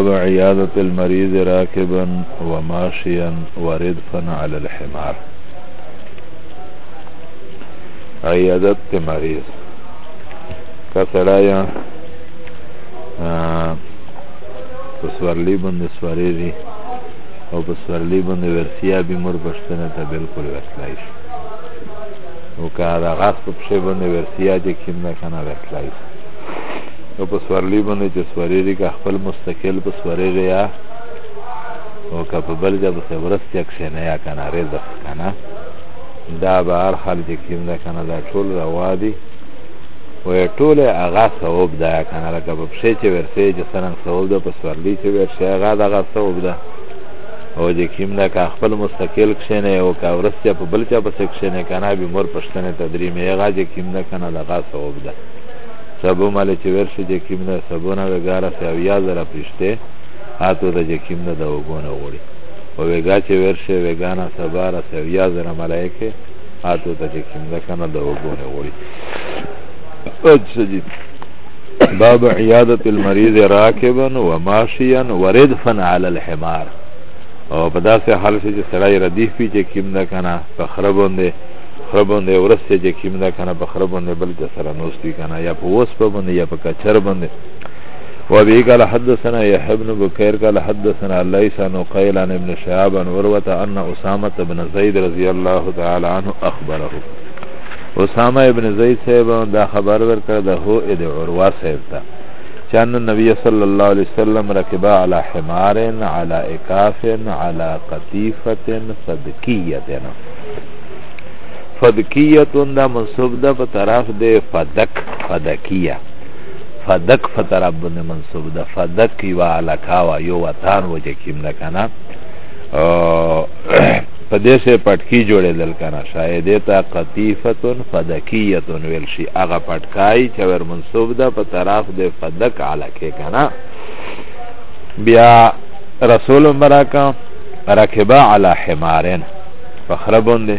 باب عيادة المريض راكبا وماشيا وردفا على الحمار عيادة المريض کسړای ا آه، پسورلی باندې سوارېږي او بسوار باندې ورسيا بمر بشتنة پښتنه ته بالکل ورسلای شي شبن ورسيا هغه غاښ په دي نو په سوارلی باندې چې سوارېږي که خپل مستقل په سوارېږي یا او که په بل ځای پسې ورستیا کښېنه یا که نه رزق که نه دا به هر حال چې کیم ده که نه دا ټول روا دي و ټول هغه ثواب ده که نه لکه په پښې چې ورسې چې څرنګ ثواب ده په سوارلي چې ورشې هغه دغه ثواب ده او د کیم نه که خپل مستقل کښېنه او که ورستیا په بل چا پسې کښېنه که نه بیمور پښتنې تدریمې هغه چې کیم ده که نه دغه ثواب ده Sabo male ce verse je kimna sabona vegara se aviază la priște Ato da je kimna da ogonă ori O vega ce verse vegana sabara se aviază la malaike Ato da je kimna kana da ogonă ori Od sajid باب عيادة المريض راكبا وماشيا وردفا على الحمار او په داسې حال کې چې سړی ردیف وي چې کیم نه که نه په خره بندې خره باندې ورسته چې کیم نه کنه په خره باندې بلکې سره نوستي کنه یا په وس په باندې یا په کچر باندې و ابي قال حدثنا يحيى بن بكير قال حدثنا ليس عن قيل عن ابن شهاب عن وروه ان اسامه بن زيد رضي الله تعالى عنه اخبره اسامه ابن زید صاحب دا خبر ورکړ د هو اد عروه صاحب ته چان نبی صلی الله علیه وسلم رکبا علی حمار علی اکاف علی قطیفه صدقیه فدکیتون دا منصوب ده په طرف د فدک فدکیه فدک فطرف بنده منصوب ده فدک یو علاقاوا یو وطان وجه کیم ده کنه په دې سه پټکی جوړېدل کنه شاید ته قطیفتون فدکیتون ویل شي هغه پټکای چې ور منصوب ده په طرف د فدک علاقه کنه بیا رسول مراکا رکبا علی حمارن فخربون ده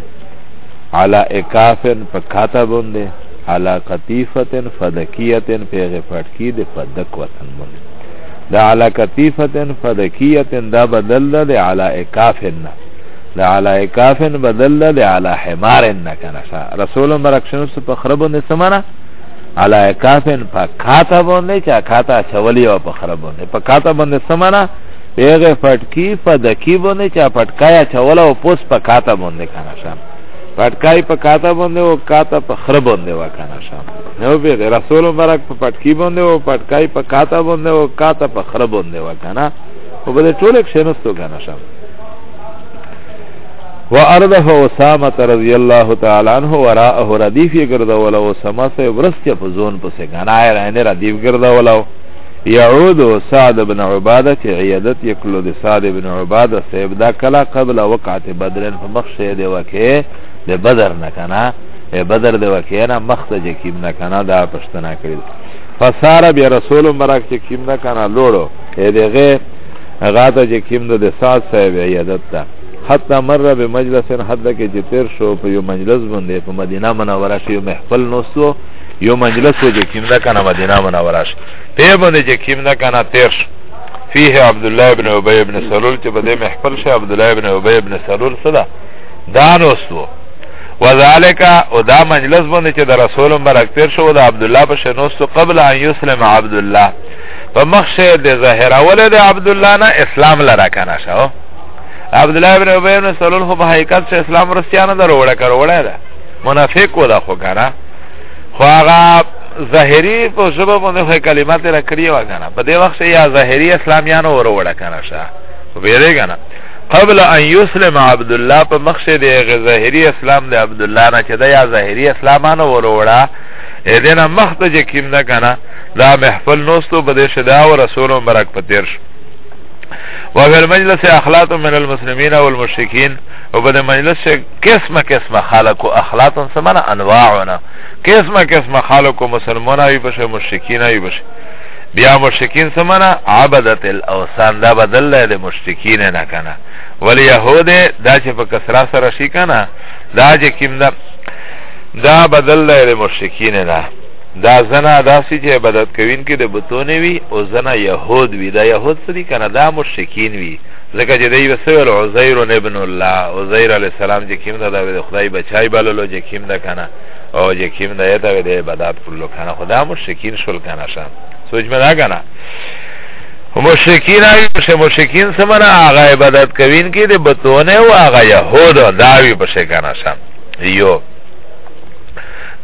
علا اکافن پا کاتا بنده علا قطیفتن فدکیتن پیغ پتکی ده فدک وطن بنده ده علا قطیفتن فدکیتن ده بدل ده علا اکافن نه د علی کافن بدل د علی حمار نکنه رسول مرکشن سو په خربونه سمانه علی کافن په کاته باندې چا کاته چولی او په خربونه په کاته باندې سمانه پیغه پټکی په دکی باندې چا پټکایا چولا او پوس په کاته باندې کنه پټکای په کاته باندې او کاته په خره باندې وکنه شام نو به رسول مبارک په پټکی باندې او پټکای په کاته باندې او کاته په خره باندې وکنه او بده ټول کښینستو کنه شام و ارده اسامه رضی الله تعالی عنہ وراءه ردیف گردول او اسامه سے ورسته په زون پسې غنای رانه ردیف گردول او يعود سعد بن عبادة عيادت يكلو دي سعد بن عبادة سيبدا كلا قبل وقعة بدر فمخشي دي وكي د بدر نه کنه بدر د واقعنا مخته جکیم نه کنه دا پښتنه کړی فساره بیا رسول مبارک جکیم نه کنه لوړو دغه غاته جکیم د سات صاحب عیادت ته حتی مره به مجلس حد کې چې تیر شو په یو مجلس باندې په مدینه منوره شو محفل نوستو یو مجلس و جکیم نه کنه مدینه منوره شو په باندې جکیم نه کنه تیر شو فيه عبد الله ابن ابي ابن سلول چې بده محفل شه عبد الله ابن ابي ابن سلول صدا دانوستو وذالک او دا مجلس باندې چې د رسول برکتر شو د عبد الله په شنوستو قبل ان یسلم عبد الله په مخشه د ظاهر اول د عبد الله نه اسلام لرا کنه شو عبد الله ابن ابي بن سلول خو په حقیقت چې اسلام رسیانه دروړه کروړه ده منافق و ده خو کنه خو هغه ظاهری په ژبه باندې خو کلمات را کړی و کنه په دې وخت یا ظاهری اسلامیانو وروړه کنه شو به دې کنه قبل ان يسلم عبد الله په مخشه دی ظاهری اسلام دی عبد الله نه چې دا یا ظاهری اسلامانه وروړه اذن مخته چې کیم نه کنه دا محفل نوستو بده شدا او رسول مبارک په تیر شو وفي المجلس اخلاط من المسلمين والمشركين وبده مجلس قسم قسم خالق اخلاط سمنا انواعنا قسم قسم خالق مسلمانا وي بشه مشركين وي بشه بیا مشکین سمنا عبدت الاوسان دا بدل ده ده مشکین نکنه ولی یهود دا چه پا کسرا سرشی کنه دا چه کم ده دا بدل ده ده مشکین نه دا زنا داسی چه عبادت کوین که ده بطونه وی او زنا یهود وی دا یهود سری کنه دا مشکین وی ذکر چه دی بسویل عزیر ابن الله عزیر علیه السلام چه کم ده دا ده خدای بچای بللو چه کم ده کنه او چه کم ده یه ده عبادت کلو کنه خدا مشکین شل کنه شم سوچ میں دا کنا مشرکین آگی مشرکین سمنا آغا عبادت کوین کی دی بتونه و آغا یهود داوی پشه کنا شم یو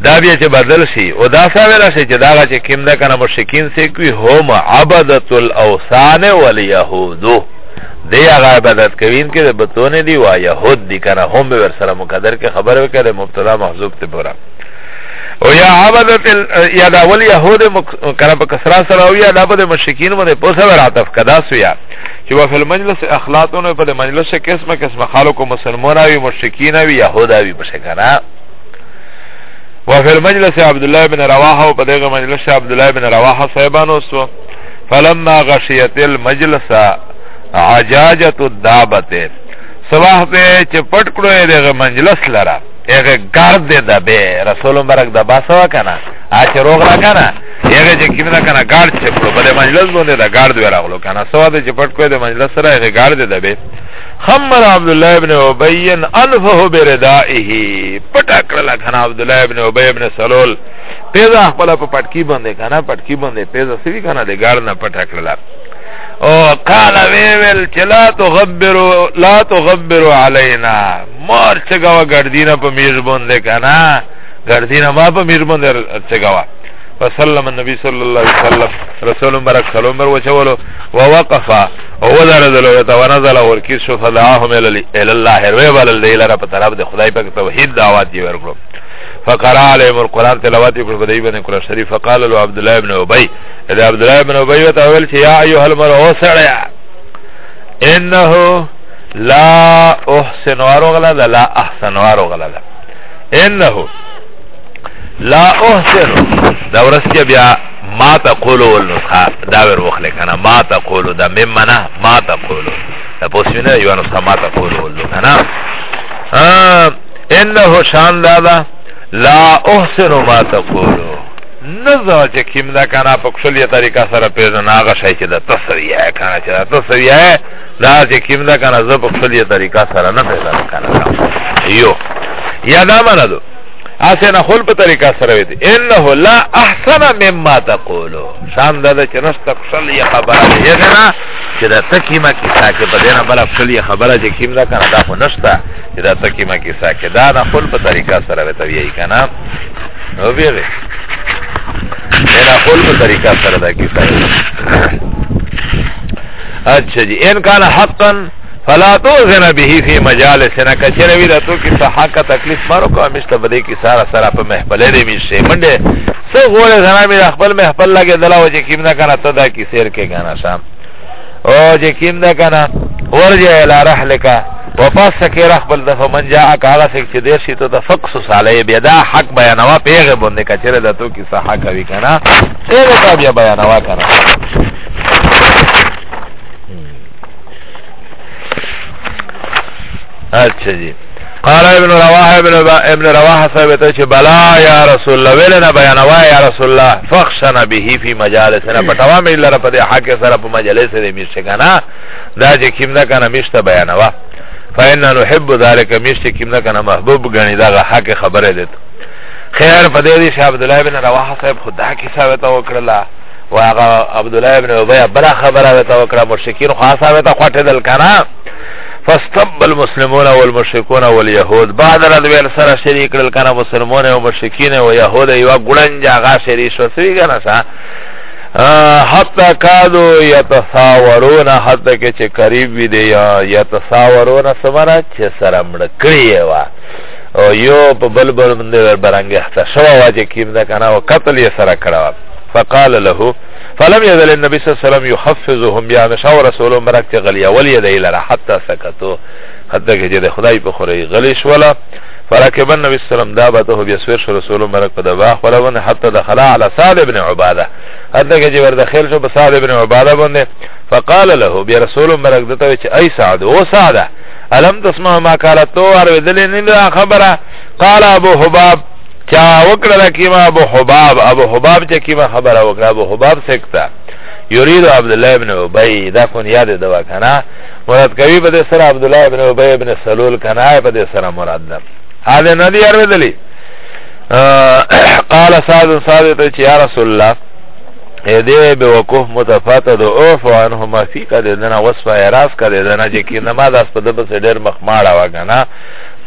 دا بیا چې بدل شي او دا ساویلا شي چې داغه چې کیم ده کنه مشکین سي کوي هم عبادت الاوثان واليهود دی هغه عبادت کوین کې بتونه دی وا يهود دي کنه هم ور سره مقدر کې خبر وکړه مبتدا محذوب ته پورا او یا عبدت یا دا ول یهود کړه په کسرا سره او یا دا په مشکین باندې په سره عطف کدا سویا چې په مجلس اخلاقونه په مجلس کې قسمه قسمه خلکو مسلمانوي مشکینوي يهوداوي په شکرا وفي المجلس عبد الله بن رواحه و پدغه مجلس عبد الله بن رواحه صاحبانو سو فلما غشيت المجلس عجاجه الدابته صباح په چپټ کړو دغه مجلس لره Ege gard de da be Rasulun barak da basa wa kana Ače rog ra kana Ege je kim da kana gard se pro Bale manjlas bunde da gard vera glo kana Sova de je pat koje de manjlas ra Ege gard de da be Khammar Abdullah ibn Ubayyin Anfahu bi redaihi Pata krala kana Abdullah ibn Ubay ibn Salol Peza akpala pa patki bende kana Patki bende peza sivi kana de gard na pata krala او قال ویل چې لا تغبروا لا تغبروا علينا مار چګوا ګردینه په میزبون ده کنه ګردینه ما په میزبون ده چګوا فسلم النبي صلى الله عليه وسلم رسول مبارك سلام بر وچولو ووقف وذرذل وتنزل وركيش فدعاهم الى الله ربل الليل را په طرف د خدای پاک توحید دعوت دی ورکړو فقرا عليهم القرآن تلاوات پر بدئی بن قرآن شریف فقال له عبد الله ابن ابي اذا عبد الله ابن ابي وتاول يا ايها المرء اسرع انه لا احسن وارغلا لا احسن وارغلا انه لا احسن دا ورس کې بیا ما تقولو النسخه دا ور وخل کنه ما تقولو دا ممنا ما تقولو دا پوسینه یو نسخه ما تقولو کنه انه شان لالا لا احسن ما تقولو نزا چه کم دا کنا پا کشلی طریقه سر پیزن آغا شای چه دا تصویه کنا چه دا تصویه دا چه کم دا کنا زا پا کشلی طریقه سر نپیزن کنا یو یا دا مندو اسه نه خپل په طریقه سره وي انه لا احسن مما تقولو شان دا چې نشته خپل یا خبره یې نه چې دا تکیمه کې ساکه په دینه بل خپل یا خبره چې کیم نه کنه دا خو نشته چې دا تکیمه کې ساکه دا نه خپل په طریقه سره وي توی کنه نو بیا وي نه خپل په طریقه سره دا کې ساکه اچھا جی ان کان حقا فلا توزن به فی مجالسنا کچره وی راتو کی صحاک تکلیف مارو کو مشته بده کی سارا سارا په محفل دی می شه منډه سو غوړه زنا می خپل محفل لګه دلا وجه کیم نه کنه تدا کی سیر کې غانا شام او جه کیم نه کنه ورجه الی رحلک وفاس سکی رخ بل دفع من جا اکاغا سک چه دیر شی تو دا فقص ساله بیدا حق بیانوا پیغ بنده کچره دا تو کی صحاک وی کنه پیغ تا بیا بیانوا کنه اچھا جی قال ابن رواح ابن, ابن رواح صاحب ته چې بلا یا رسول الله ولنا بیانوا یا رسول الله فخشنا به فی مجالسنا پټوا مې لره په حق سره په مجلس دې میشته کنه دا چې کیمدا کنه میشته بیانوا فإنا نحب ذلك میشته کیمدا کنه محبوب غنی دا حق خبره دې خیر په دې چې عبد الله ابن رواح صاحب خدا کی ثابت وکړه واغه عبد الله ابن ابي بلا خبره وکړه مشکین خاصه وته خټه دل کنه فاستب المسلمون والمشركون واليهود بعد ردویل سر شریک کرل کنا مسلمون و مشرکین و یهود یوا گلنج آغا شریک شو سوی کنا سا حتی کادو یتساورون حتی که چه قریب بی دی یتساورون سمنا چه سرمڑ کریه وا یو په بل بل بنده برانگی حتی شوا واجه کیم دا کنا و قتل یه سر کروا فقال لهو فلم يزل النبي صلى الله عليه وسلم يحفظهم يا نشاو رسول مرک چه غلی اول یده لرا حتی سکتو حتی که جده خدای بخوری غلیش ولا فرکب النبي صلى الله عليه وسلم دابته بیسویر شو رسول مرک پا دباخ ولا ون حتی دخلا على سعد بن عباده حتی که جبر دخل شو بسعد بن عباده بنده فقال له بیا رسول مرک دتوی چه ای سعد او سعده علم تسمع ما کارتو عرو دلی نیده خبره قال ابو حباب چا وکړه کیما ابو حباب ابو حباب چې کیما خبره وکړه ابو حباب سکتا یرید عبد الله ابن ابی دا کون یاد دوا کنه مراد کوي په سره عبد الله ابن ابی ابن سلول کنه په سره مراد ده هغه ندی اورېدلی قال سعد سعد ته چې یا رسول الله ایده به وقوف متفاتد اوف عنه ما فی کده دنا وصف اعراض کده دنا چې کې نماز اس په د بس ډیر مخماړه وګنا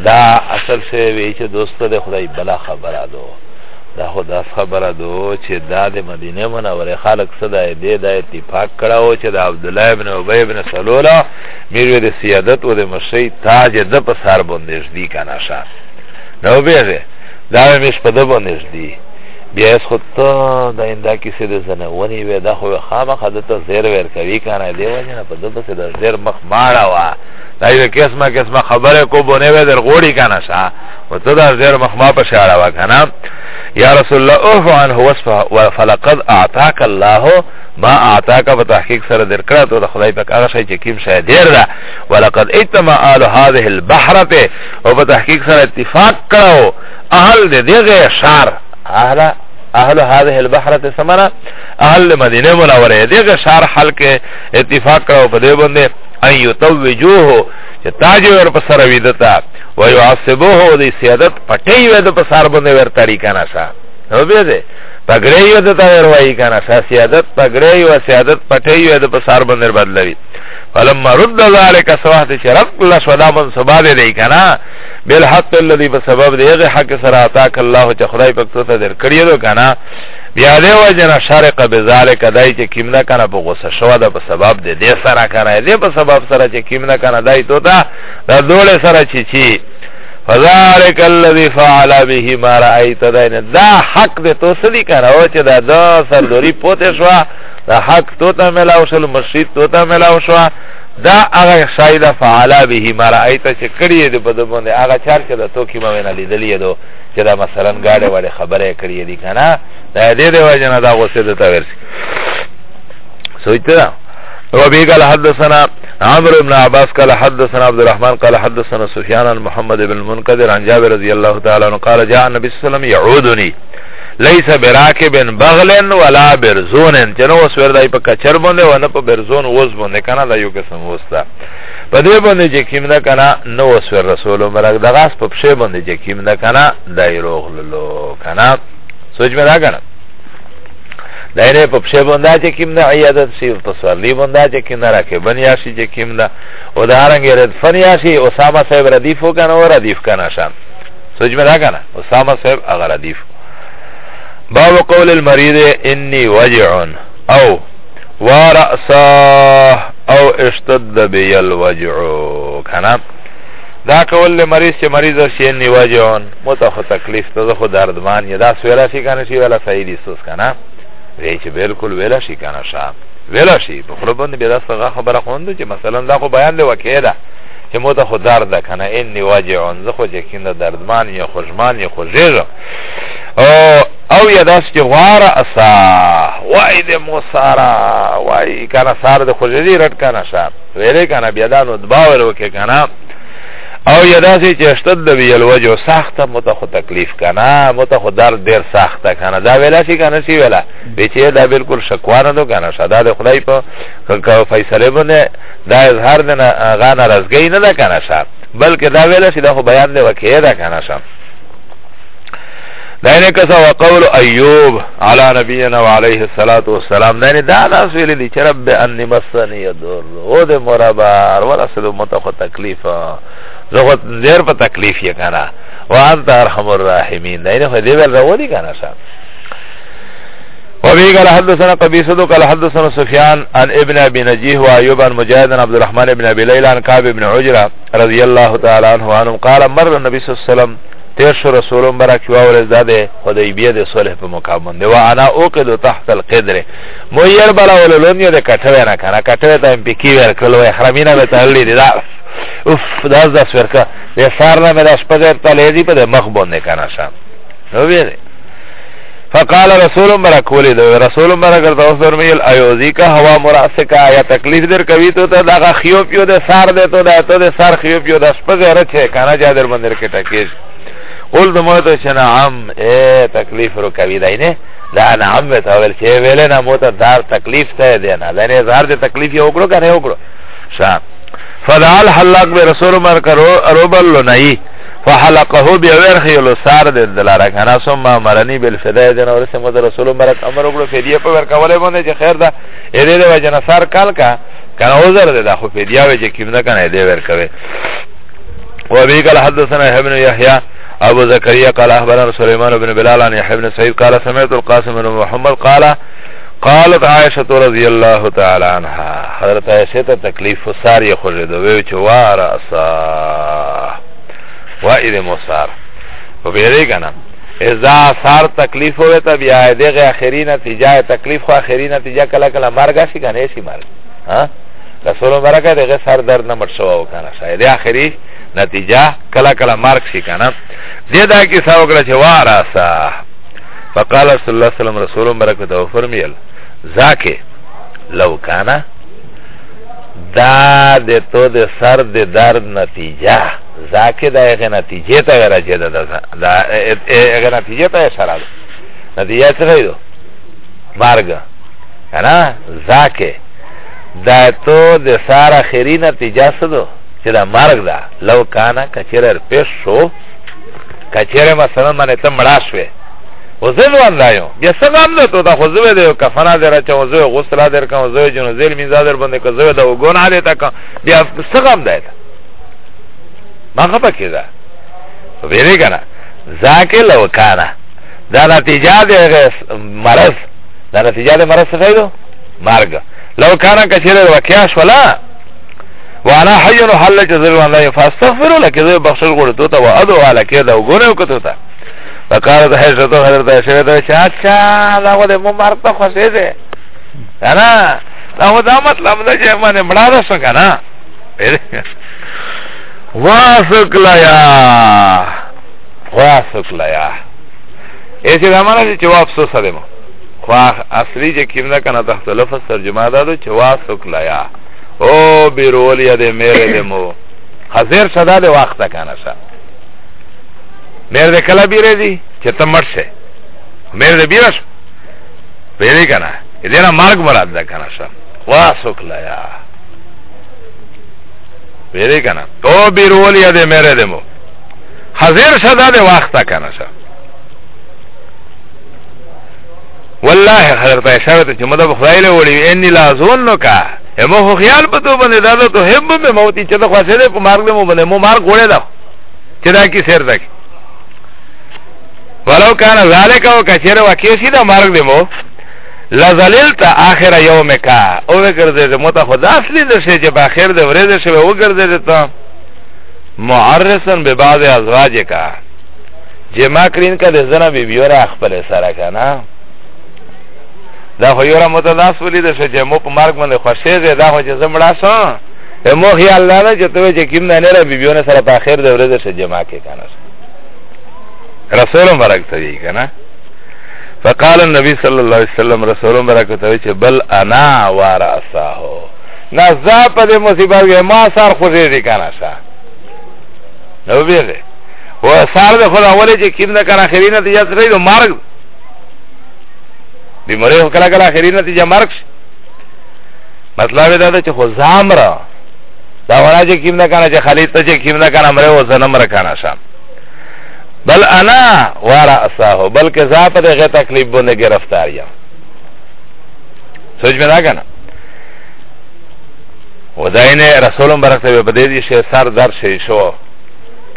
دا اصل سے وی چې دوستو د خدای بلا خبره دو دا خدا خبره دو چې دا د مدینه منوره خالق صدا دې د اتفاق کړه چې د عبد الله ابن ابي ابن سلوله میروه د سیادت او د مشی تاج د په سر باندې ځدی کنه شاه نو به دا مش په د باندې ځدی بیا اس خود ته د انده کیسې د زنونې وې دا خو خامخا دته زیر ویر کوي که نه دی وجه نه په ده پسې د زیر مخ ماړه وه دا د قسمه قسمه خبره کو بونې وې در غوړي که نه شه و ته د زیر مخ ما پسې اړوه که نه یا رسول الله اوف عنه وصفه فلقد اعطاک الله ما اعطاک په تحقیق سره در کړه تو د خدای پاک هغه شی چې کیم شی ډیر ده ولقد اجتمع آل هذه البحرة او په تحقیق سره اتفاق کړو اهل د دغه شار اهله اهل هذه البحرة سمنا اهل مدینه منوره دیگه شار حلق اتفاق کرو پده بنده ان یتوجوه چه تاجی ور پسر ویدتا و یعصبوه دی سیادت پتی وید پسر بنده ور طریقه نشا نو بیده پگره ویدتا ور وی کنشا سیادت پگره و سیادت پتی وید پسر بنده بدلوید فلما رد ذلك سواحت شرف الله شدا من سباب دی کنا بالحق الذي بسبب دی حق سره اتاك الله چ خدای پاک ته در کړی دو کنا بیا دی وجنا شارق بذلك دای چې کیمنا کنا په غوسه شو دا په سبب دی دی سره کنا دی په سبب سره چې کیمنا کنا دای تو دا دوله سره چی چی فذالک الذی فعل به ما رأیت دین دا حق دې تو سدی کنه او چې دا دا سردوری پوتې شو دا حق تو ته ملاو شل مسجد تو ته ملاو شو دا هغه شاید فعل به ما رأیت چې کړی دې په دمونه هغه چار چې دا تو کی ما وینا لیدلې دو چې دا مثلا گاډه وړه خبره کړی دې کنه دا دې دې وجنه دا غوسه دې تا ورسی سوچته ربي قال حدثنا عمرو بن عباس قال حدثنا عبد الرحمن قال حدثنا سفيان عن محمد بن المنكدر عن جابر رضي الله تعالى عنه قال جاء النبي صلى الله عليه وسلم يعودني ليس براكب بغل ولا برزون چنو وسور دای په کچر باندې ونه په برزون وز باندې کنه دا یو قسم وستا په دې باندې چې کیم نه کنه نو وسور رسول مرګ دغه په پښه باندې چې کیم نه کنه دای روغلو کنه سوچ مې را کنه دینه په پښه باندې چې کیم نه عیادت سی او تسلی باندې چې کیم نه راکه بنیا سی چې کیم نه او دارنګ رد فنیا سی اسامه صاحب ردیف وکنه او ردیف کنه شان سوچ مې راکنه اسامه صاحب هغه ردیف باب قول المريض اني وجع او ورأسا او اشتد بي الوجع کنه دا کول له مریض چې مریض شي اني وجع متخ تکلیف ته خو دردمان یا دا سویرا شي کنه شي ولا صحیح دي سوس کنه پرې چې بالکل ویلا شي کنه شا ویلا شي په خپل باندې بیا داسه خبره خوند چې مثلا دا خو بیان دی وکیدا چې مو ته خو درد ده کنه انی واجعون زه خو یقین دردمان یا خوشمان یا خوژېږم او او یا داس چې غواره اسا وای د موساره وای کنه سار د خوژېږي رټ کنه شا ویلې کنه بیا دا نو دباور وکې کنه او یدا سی چې اشتد د ویل وجو سخت مت خو تکلیف کنه مت خو در ډیر سخت کنه دا ویلا شي کنه شي ویلا چې دا بالکل شکوانه دو کنه شدا د خدای په کله فیصله باندې دا اظهار نه غانه رزګی نه کنه شاب بلکې دا ویلا شي دا خو بیان دی وکړه کنه شاب دینه کسا وقول ایوب علی نبینا و علیه الصلاة والسلام دینه يعني دا ناس دی چه رب انی مسنی دور او ده مرابار ولا سدو متخو تکلیفا زخو دیر پا تکلیف یه کنا و انت ارحم الراحمین دینه خو دیبل رولی کنا شا وبه قال حدثنا قبيصة قال حدثنا سفيان عن ابن ابي نجيه وايوب عن مجاهد عن عبد الرحمن بن ابي ليلى عن كعب بن عجرة رضي الله تعالى عنه قال مر النبي صلى الله عليه وسلم تیر شو رسولم برا کیوا ورز داده حدیبیه ده صلح په مقام باندې و انا اوقد تحت القدر مویر بلا ولولونیو ده کټوی نه کنه کټوی ته ام پی کی ور کړل وای حرمینه مې تړلې دي دا اوف داس داس ورکا د سار نه مې د شپږ ته لیدی په مخ باندې کنه شام نو ویری فقال رسول برا کولی دو رسول برا کرتا اس درمیل ایوزی کا ہوا مراسه کا یا تکلیف در کوي تو ته دا خیو پیو ده سار ده تو ده تو ده سار خیو پیو ده شپږ رچه کنه جادر مندر کې ټکیش قل دو موتا چه نعم اے تکلیف رو کبی داینه دا نعم بیتا ویل چه ویلی نا موتا دار تکلیف تا دینا دینه زار دی تکلیف یا اکڑو کنه اکڑو شان فدعال حلق بی رسول مرک روبل لنائی فحلقه بی ورخی لسار دی دلارا کنا سم مرنی بالفدای دینا ورسی موتا رسول مرک امر اکڑو فیدیه پا ورکولی بنده چه خیر دا ایده دی وجه نسار کال که کنا وزر دی دا خو فیدیه وجه کم نکنه ایده ورکوی وابی کل حدثنا ابن یحیی ابو زكريا قال اخبرنا سليمان بن بلال عن يحيى بن سعيد قال سمعت القاسم بن محمد قال قالت عائشه رضي الله تعالى عنها حضرت عائشه ته تکلیف وساری خوجه دو وی چوار اسا واید مسار و بیری کنا اذا سار تکلیف ہوئے تب یا دغه اخری نتیجه تکلیف خو اخری نتیجه کلا کلا مرګ شي کنه شي مرګ ها رسول مبارکه دغه سر درد نه مړ شوی و کنه شاید اخري نتیجه کله کله مارک شي کنه دې دا کې ساو کړه چې واراسا فقال صلی الله علیه وسلم رسول مبارکه ته فرمیل زاکه لو کانا دا د تو د سر د درد نتیجه زاکه دا هغه نتیجه ته راځي دا دا هغه نتیجه ته اشاره ده نتیجه څه دی مرګ کنه زاکه دا تو د سار اخری نتیجه سدو چې دا مرګ ده لو کانا کچره پیش شو کچره مثلا باندې ته مړه شوې وزل وندایو بیا څنګه هم نه تو دا خو زوی دی کفنا دی را چا زوی غسل در کوم زوی جن زیل مین زادر باندې کو زوی دا وګونه دی تا بیا څنګه هم دی ما خپه کیدا ویری کنه ذاکه لو کانا دا نتیجه دی مرض دا نتیجه دی مرض څه دی مرګ لو كان كثير وكياش ولا وانا حي حل جزر والله فاستغفر لك ذي بخشل غرتو تا وادو على كده وغنه وكتو تا فقال ده حضرت حضرت شهد اچھا دا ود ممر تو خوشے دے انا دا دا مطلب دا جے منے بڑا رس کنا واسق لیا واسق لیا ایسی دا مانا چی چواب سو سرمو خواه اصلی جه کم نکنه تحت لفظ ترجمه دادو چه واسک لیا او بیرولی ده میره ده مو حضر شده ده وقت کنه شا میر ده کلا بیره دی چه تم مر شه میر ده بیره شو بیره کنه دینا مرگ مراد ده کنه شا واسک لیا بیره کنه او بیرولی ده میره ده مو حضر شده ده وقت کنه شا والله حضرت عائشہ ته چې مده خدای له وړي اني لا زونو کا همو خو خیال پتو باندې دا ته هم به موتی چې ته خواسته په مارګ مو باندې مو مار ګوړې دا چې دا کی سیر دا کی ولو کان ذالک او کچره وکی سیدا مارګ دې مو لزللت اخر یومک او وګرځې مو ته خدا اصلي دې شي چې باخر دې ورې دې شي وګرځې ته معرسن به بعض ازواج کا جما کرین کا دې زنا بیبیورا خپل سره کنه دا خو یو را متداس ولیده شو چې مو په مرګ باندې خوشیږي دا خو چې زه مړه شم مو خیال دا ده چې ته وایې چې کوم نه را بیبیونه سره په اخر د ورځې شه جمع کې که نه رسول مبارک ته وی کنه فقال النبي صلى الله عليه وسلم رسول مبارک ته وی چې بل انا ورثه نا ز په دې مصیبت کې ما سر خو دې کنه شا نو بیره و سار د خدای ولې چې کیند کنه اخرینه دې یاد لري مرګ بیماری خو کله کله اخري نتیجه مرګ شي مطلب دا ده چې خو ځام را دا ونه چې کیم نه کنه چې خالد ته چې کیم نه کنه مره و زنه مره کنه شم بل انا وارا اساهو بلکه زا په دغه تکلیف باندې گرفتار یم سوچ مې نه کنه وداین رسولم برکته به دې شي سر در شي شو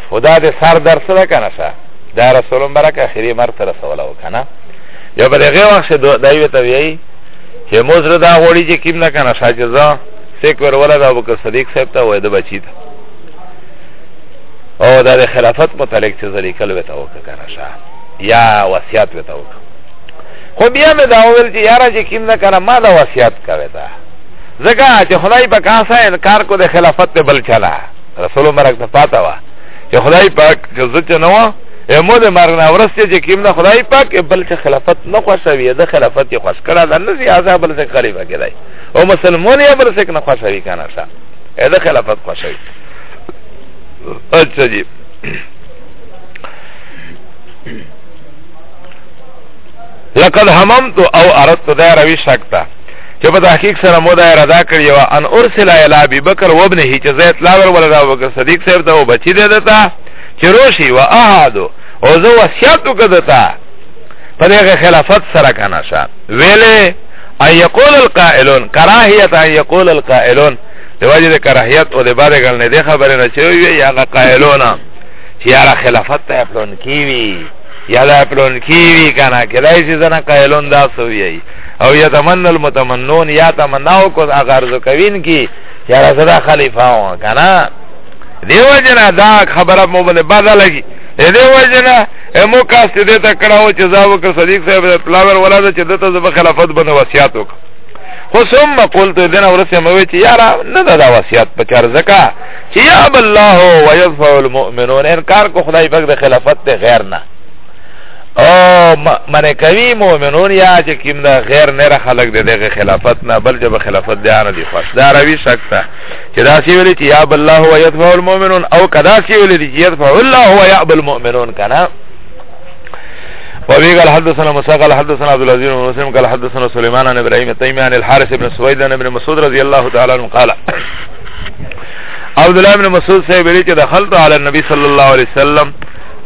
خدا دې سر در سره کنه شه دا رسولم برکه اخري مرته رسوله وکنه یا بل هغه وخت دایو ته وی چې موز را دا غوړي چې کیم نه کنه ساجزا سیک ور ولا دا ابوبکر صدیق صاحب ته وای د بچی ته او دا د خلافت متعلق چې ذلیکل وته وکړه کنه شاه یا وصیت وته وکړه خو بیا مې دا وویل چې یاره چې کیم نه کنه ما دا وصیت کوي دا ځکه چې خدای په کاسه انکار کو د خلافت بل چلا رسول مرک ته پاته وا چې خدای پاک جزت نه و مو د مرګ نه ورسته چې کیم نه خدای پاک بل چې خلافت نه خوښوي د خلافت یې خوښ کړه د نه زیاده بل چې خلیفہ کېدای او مسلمان یې بل چې نه خوښوي کنه شه د خلافت خوښوي اچھا جی لقد هممت او اردت دا روي شکتا چې په تحقیق سره مو دا اراده کړې و ان ارسل الى ابي بکر وابنه چې زید لاور ولدا وکړه صدیق صاحب ته او بچی دې دتا چې روشي و احدو او زه وصیت وکړتا په دغه خلافت سره کنه شه ویلې اي يقول القائلون کراهیت اي يقول القائلون دیواجه ده کراهیت او ده باره گل نه ده خبره نه چه وی یا قائلون چې یاره خلافت ته پلون کیوی یا دا پلون کیوی کنه کدای چې زنه قائلون دا سو وی او یتمن المتمنون یا تمناو کو اگر زو کوین کی یاره زدا خلیفہ و کنه دیو جنا دا خبره مو باندې بد لګي دیو جنا مو کاست دې ته کړهو چې زاو کر صدیق صاحب پلاور ولاده چې دته زب خلافت باندې وصیت وک خو ثم قلت دین اورسه مو چې یارا نه دا وصیت په چار زکا چې یا بالله ويذفع المؤمنون انکار کو خدای پاک د خلافت ته غیر نه او من کوي مؤمنون یا چې کوم د غیر نه خلق د دغه خلافت نه بل جب خلافت دی نه دی فاس دا روي شکتا چې دا سی ویل چې یا بالله و يدفع المؤمنون او کدا سی ویل چې يدفع الله و يعب المؤمنون کنا وابي قال حدثنا موسى قال حدثنا عبد العزيز بن مسلم قال حدثنا سليمان بن ابراهيم التيمي عن الحارث بن سويد بن مسعود رضي الله تعالى عنه قال عبد الله بن مسعود صاحب ویل چې دخلت على النبي صلى الله عليه وسلم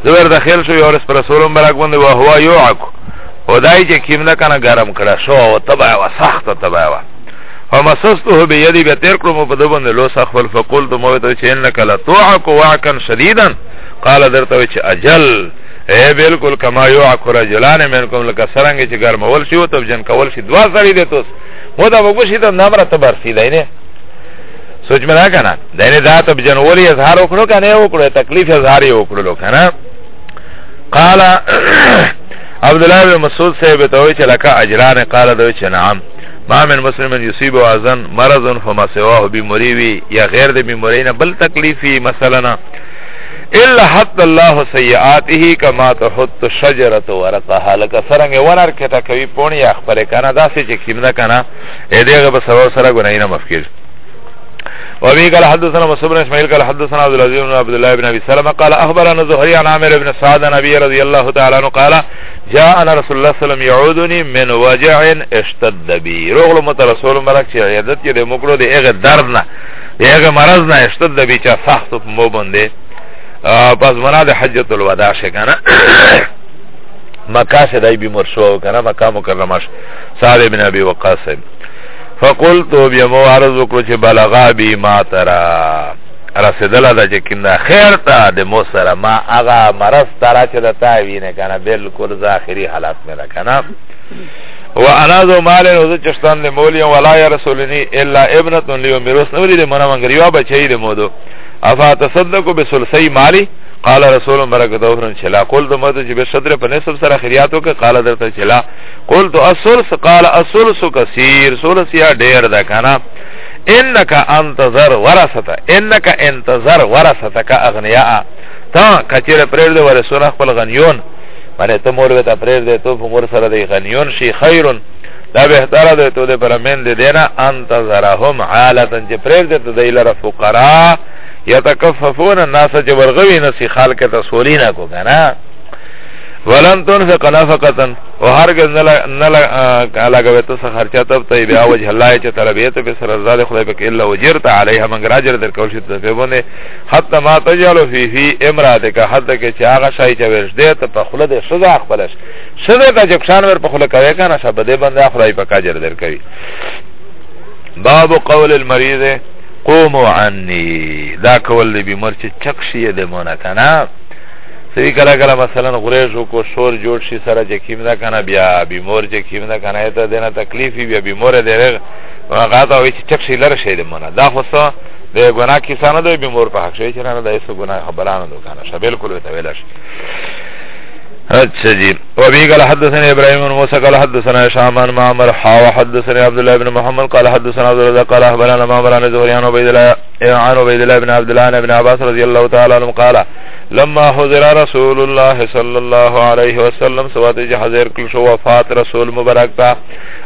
زور داخل شو یورس پر رسولم برک بنده و هوا یوعکو و دایی چه کم نکنه گرم کرده شو و طبعه و سخت و طبعه و و مسسته به یدی به تیر کرم و پده بنده لو سخفل فقول تو مویتو چه انکه لطوعکو وعکن شدیدن قال درتو چه اجل اے بالکل کما یوعک رجلان منکم لکه سرنگی چه گرم اول شی و تب جن کول شی دوا سری ده توس مو دا بگوشی تا نمره تبرسی دینه سوچ میں نہ کہنا دین دا تب جنوری اظہار اکڑو کہ نہیں اکڑو تکلیف اظہار ہی اکڑو لو کہنا قال عبد الله بن مسعود صاحب ته وی چې لکه اجران قال دوی چې نعم ما من مسلم یصيب اذن مرض فما سواه بمریوی یا غیر د بیمارینا بل تکلیفی مثلا الا حد الله سیئاته کما تحط شجره ورقها لك سرنګ ورر کته کوي پونی اخبره کنه داسې چې کیمنه کنه اې دغه به سبا سره ګناینه مفکر وابي قال حدثنا مصبر اسماعيل قال حدثنا عبد العزيز بن عبد الله بن ابي سلمة قال اخبرنا زهري عن عامر بن سعد نبي رضي الله تعالى عنه قال جاءنا رسول الله صلى الله عليه وسلم يعودني من وجع اشتد بي رغل مت رسول مبارک چې عیادت کې مکرو دی هغه درد نه هغه مرض نه اشتد بي چې سخت مو باندې پس مراد حجۃ الوداع شکنه مکه سے دای بیمار شو کنه مکه مکرمه صاحب ابن ابي وقاص فقلتو بیا مو عرض وکړو چې بلغا بی ما ترا رسیدله ده چې کیندا خیر ته د مو سره ما هغه مرض ته را چې د تا وینې که نه بلکل زه آخري حالات مې ده که نه و انا ذو مال و ذو چشتان لمولی ولا يرسلني الا ابنه ليوم رسل نوري له منا منګر یو بچی له مودو افا تصدقوا بسلسي مالی قال رسول برکت او فرن چلا قول دو مدو جی بشدر پا نصف سر خیریاتو که قال در تا چلا قول دو اصلس قال اصلسو کسیر سولس یا دیر دا کانا انکا انتظر ورستا انکا انتظر ورستا کا اغنیاء تا کچیر پریر دو ورسول اخبر غنیون معنی تو مولوی تا پریر دو تو پا مور سر دی غنیون شی خیرون دا بهتر ده تو ده پرمن ده دینا انتظرهم حالتا چه پریر ده تو دیلر فقراء یتکففون الناس چې ورغوي نسی خال کې تسولینا کو کنه ولن تنفق نفقه او هرګز نه لګوي ته خرچه تب ته بیا وجه الله چې تربیت به سر رضا خدای پاک الا وجرت علیها من راجر در کول شت په باندې حتی ما تجلو فی فی امراته کا حد کې چې هغه شای چې ورش دی ته په خوله دې سزا خپلش سزا کا جکشان ور په خوله کوي کنه شبه دې بنده خدای پاک اجر در کوي باب قول المریض قومو عنی دا کول دی بیمار چې چک شي د مونه کنه سوی کله کله مثلا غریش کو شور جوړ شي سره چې کیم دا کنه بیا بیمار چې کیم دا کنه ته دنه تکلیف بیا بیمار دی هغه دا وی چې چک شي لره شي د مونه دا خو څه د ګناه کیسانه دی بیمار په حق شي چې نه دا هیڅ ګناه خبرانه دوکانه شبل کول ته ویل شي اچھا جی وابی قال حدثنا ابراہیم بن موسی قال حدثنا هشام بن معمر حا حدثنا عبد الله بن محمد قال حدثنا عبد الله قال اخبرنا معمر عن زهري عن عبيد الله عن عبيد الله بن عبد الله بن عباس رضي الله تعالى عنه قال لما حضر رسول الله صلى الله عليه وسلم سواتج حاضر كل شو وفات رسول مبارک تا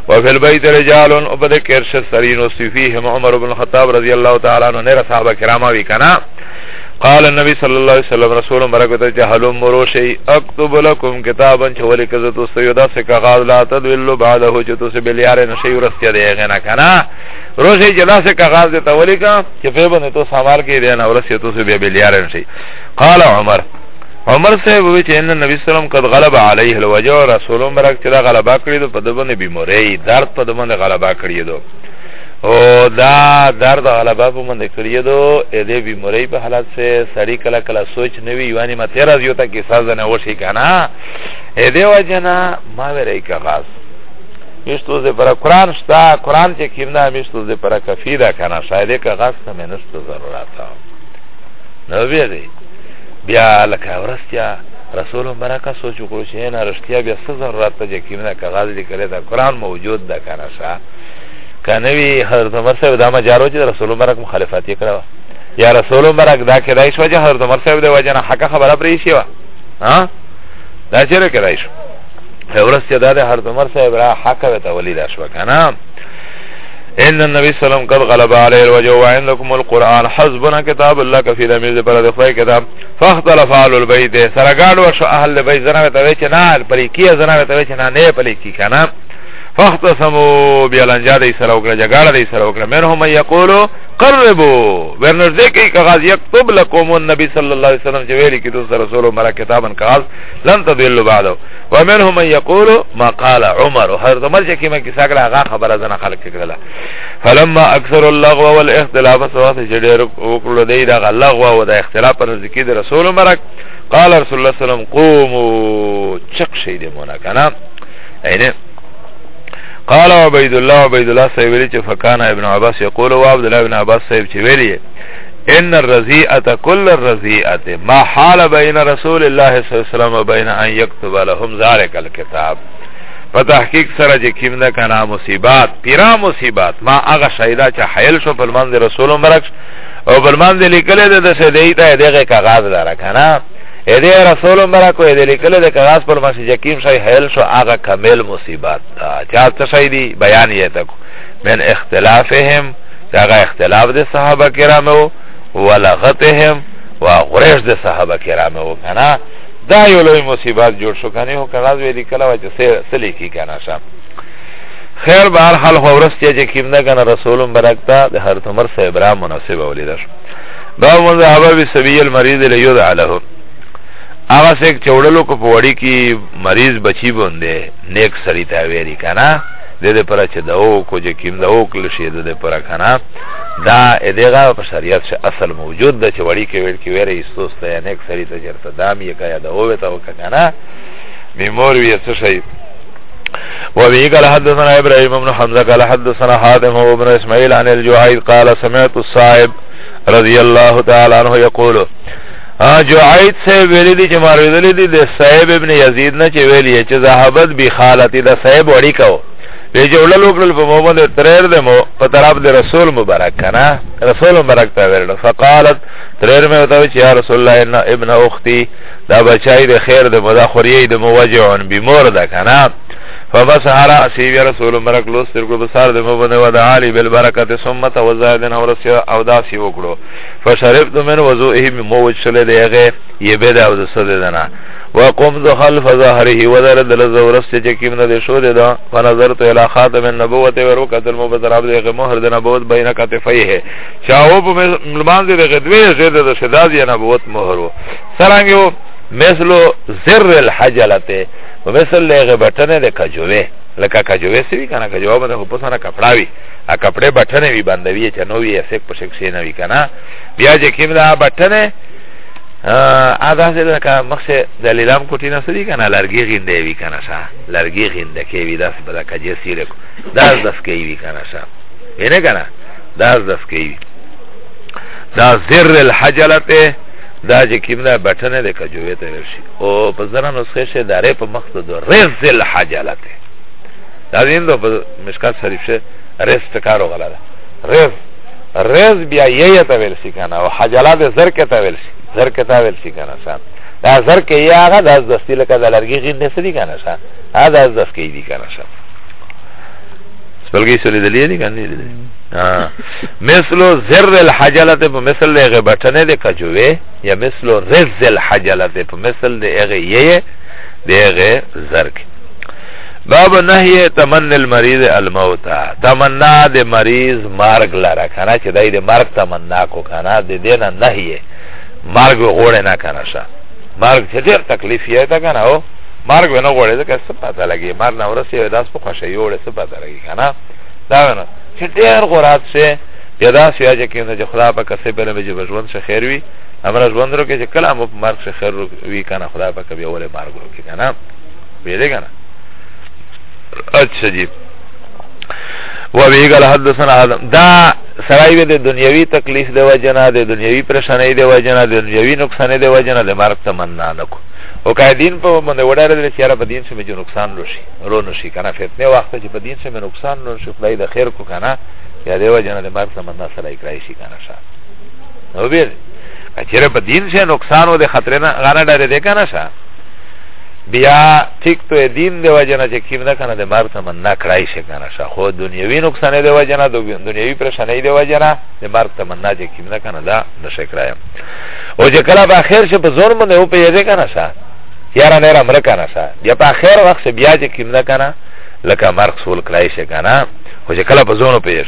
وفي البيت رجال وبد كرش سرين وصفيهم عمر بن الخطاب رضي الله تعالى عنه نے صحابہ کرام بھی کنا قال النبي صلى الله عليه وسلم رسول مرکتا چه حلوم مروشی اکتب لکم کتابا چه ولی کزتو سیودا سکاغاز لا تدولو بعده چه تو سی بلیار نشی ورستی دیگه نکنا روشی چه دا سکاغاز دیتا ولی که چه فیبن تو سامال که دینا ورستی تو سی بلیار نشی قال عمر عمر صاحب وی چې ان نبی سلام قد غلب علیه الوجع رسول مرک چې دا غلبا کړی دو په دبنې بیماری درد په دبنې غلبا کړی دو او دا درد غلبه په من کړی دو ا دې بیماری په حالت سه سړی کلا کلا سوچ نوی یوانی مته راځیو تا کې ساز نه وشي کنه ا دې وجنا ما ورای کغاز میشتو زه پر قران شتا قران چې کیمنا میشتو زه پر کفیدا کنه شاید کغاز ته منست ضرورت نو بیا دې بیا لکه ورستیا رسول برکا سوچ کړو چې نه رښتیا بیا څه ضرورت ته کیمنا کغاز دې کړی دا قران موجود ده کنه شاید کنوی حضرت عمر صاحب دا مجارو چې رسول مبارک مخالفت یې کړو یا رسول مبارک دا کېدای شو چې حضرت عمر صاحب د وجنه حق خبره پرې شي وا ها دا چیرې کېدای شو فورست دا د حضرت عمر صاحب را حق وته ولی دا شو کنه ان النبي صلى الله عليه وسلم قد غلب عليه الوجه وعندكم القران حسبنا كتاب الله كفي دميز پر دخوي كتاب فاختلف اهل البيت سرغاڑ وش اهل البيت زنا وتوي چنا پلیکی زنا وتوي چنا نه پلیکی کنه فاختصموا بیالنجا دی سر وکړه جګړه دی سر وکړه منهم یقولو قربوا ورنږدې کوي کاغذ یكتب لكم النبي صلى الله عليه وسلم چې كي کې دوسر رسول مرا کتابن كغاز لن تدلوا بعده ومنهم یقولو ما قال عمر حضرت عمر چې کیمه کې ساګړه غا خبر زنه خلق کړله فلما اكثر اللغو والاختلاف سواء چې ډېر وکړو دی دا لغو او دا اختلاف پر ذکی د رسول مرا قال رسول الله صلى الله عليه وسلم قوموا چق شي دې مونږه کنه اینه قال عبد الله عبد الله صاحب ویلی چې فکان ابن عباس یقول او عبد الله ابن عباس صاحب چې ویلی ان الرزیعه كل الرزیعه ما حال بین رسول الله صلی الله علیه وسلم وبین ان یكتب لهم ذلك الكتاب په تحقیق سره چې کیم نه کنا مصیبات پیرا مصیبات ما هغه شایدا چې حیل شو په منځ رسول مرکش او په منځ لیکل د سیدی ته دغه کاغذ لاره کنا اده رسول مرا کو اده لیکل ده کاغذ پر ماشی جکیم شای حیل شو آغا کامل مصیبت دا چاز تشای دی بیانیه تکو من اختلافهم چاگا اختلاف ده صحابه کرامو ولغتهم و غریش ده صحابه کرامو کنا دا یو لوی مصیبت جوړ شو کنه هو کاغذ وی لیکل و چې سلی کی کنه شم خیر بهر حال خو ورستی چې کیم نه کنه رسول برکتا د هر تمر صاحب را مناسب اولیدش دا مونږه هغه وی سبیل مریض له یود علیه هغه څوک چې وړلو کو په وړي کې مریض بچی باندې نیک سړی ته ویری کنه د دې پر چې دا او کو چې کیم دا او کل شي د دې پر کنه دا دغه په شریعت شه اصل موجود ده چې وړي کې ویل کې ویری استوسته یا نیک سړی ته چرته دام یې کایا دا او ته وکنه میمور وی څه شي وبه قال حدثنا ابراهيم بن حمزه قال حدثنا حاتم بن اسماعيل عن الجعيد قال سمعت الصائب رضي الله تعالى عنه يقول جو عید سے ویلی دی چه مارویدلی دی دی صحیب ابن یزید نا چه ویلی چه زہبت بی خالتی دا صحیب وڑی کهو وی چه اولو لکلل پا مومن دی تریر دی مو پا طرف دی رسول مبرک کنا رسول مبرک تا ویلی فقالت تریر میں بتاوی چه یا رسول اللہ ابن اختی دا بچائی دی خیر دی مو دا خوریی دی مو وجعن بی مور دا کنا فبسح رأسي يا رسول مرك لو سترګو بسار د مبن و د علی بالبرکت ثم توزادن اور سی او داسی وکړو فشربت من وضوئه موج شله دیغه یبد او د سد دنا وقمت خلف ظهره وذر دل زورست چکیم نه شو ددا فنظرت الى خاتم النبوت ورقت المبذر عبد غ مهر د نبوت بین کتفیه چاو په ملمان دې غدوی زید د شداد نبوت مهر سرانګو مثلو زر الحجلته ومثل لغه بٹنه ده کجوه لکه کجوه سوی کنه کجوه بنده خوب سره کپڑا وی ا کپڑے بٹنه وی بنده وی چنو وی اسک پشک سی نه وی کنه بیا چې کیم ده بٹنه ا داسه لکه مخشه د لیلام کوټی نه سوی کنه لرګی غینده وی کنه شا لرګی غینده کې وی داس بدا کجې سیره کو داس داس کې وی کنه شا وینه کنه داس داس کې وی دا زر الحجلته دا چې کیم دا بټنه د کجوې ته رشي او په زره نسخه شه دارې په مخ ته دو رز الحجلته دا دین دو په مشکات شریف شه رز تکارو غلا ده رز رز بیا یې ته ویل شي کنه او حجلات زر کې ته ویل شي زر کې ته ویل شي کنه صاحب دا زر کې یا هغه د دستی لکه د لرګي غیر نسدي کنه صاحب هغه د دست کې دی کنه صاحب سلګي سولې دلې دي کنه دي ها مثلو زر الحجلت په مثل له هغه بټنه د کجوي یا مثلو رز الحجلت په مثل د هغه یې د هغه زر کې باب نهی تمن المریض الموت تمنا د مریض مرګ لره کنه چې دای د مرګ تمنا کو کنه د دې نه نهی مرګ غوړ نه کنه شه مرګ چې ډیر تکلیف یې تا کنه او مرگ به نه غواړي ځکه څه پته لګي مر نه ورسې وي داس په خوښۍ وړې څه پته لګي که نه دا به نه چې ډېر غورات شي یا داسې وایي چې کېنه چې خدا په کسې بله به چې به ژوند ښه خیر وي همره ژوند روکې چې کله هم په مرګ ښه خیر وي که نه خدا پاکه بیا ولې مرګ روکې که نه پوهېدې که نه اچھا جی وابه قال حدثنا آدم دا سرائی د دنیوی تکلیف د وجنا د دنیوی پریشانی د وجنا د دنیوی نقصان د وجنا د مرګ تمنا نکو او که دین په باندې وړه لري چې را په دین سره مې نقصان لوشي رونو شي کنه فتنه وخت چې په دین سره مې نقصان نور شي خدای د خیر کو کنه یا دیو جنا د مرګ سمند سره اکرای شي کنه شا نو به چې په دین سره نقصان و د خطر نه غره ډارې ده کنه شا بیا ٹھیک تو دین دیو جنا چې کیم نه کنه د مرګ سمند نه کړای شي کنه شا خو دنیوي نقصان دیو جنا د دنیوي پرشنې دیو جنا د مرګ سمند نه چې کیم نه کنه دا نشي کړای او چې کله به خیر شي په زور باندې او په یې کنه شا یارا نیرا مره کنه شا بیا پا خیر وقت شه بیا جه کم نکنه لکه مرخ سول کلای شه کنه خوش کلا پا زونو پیش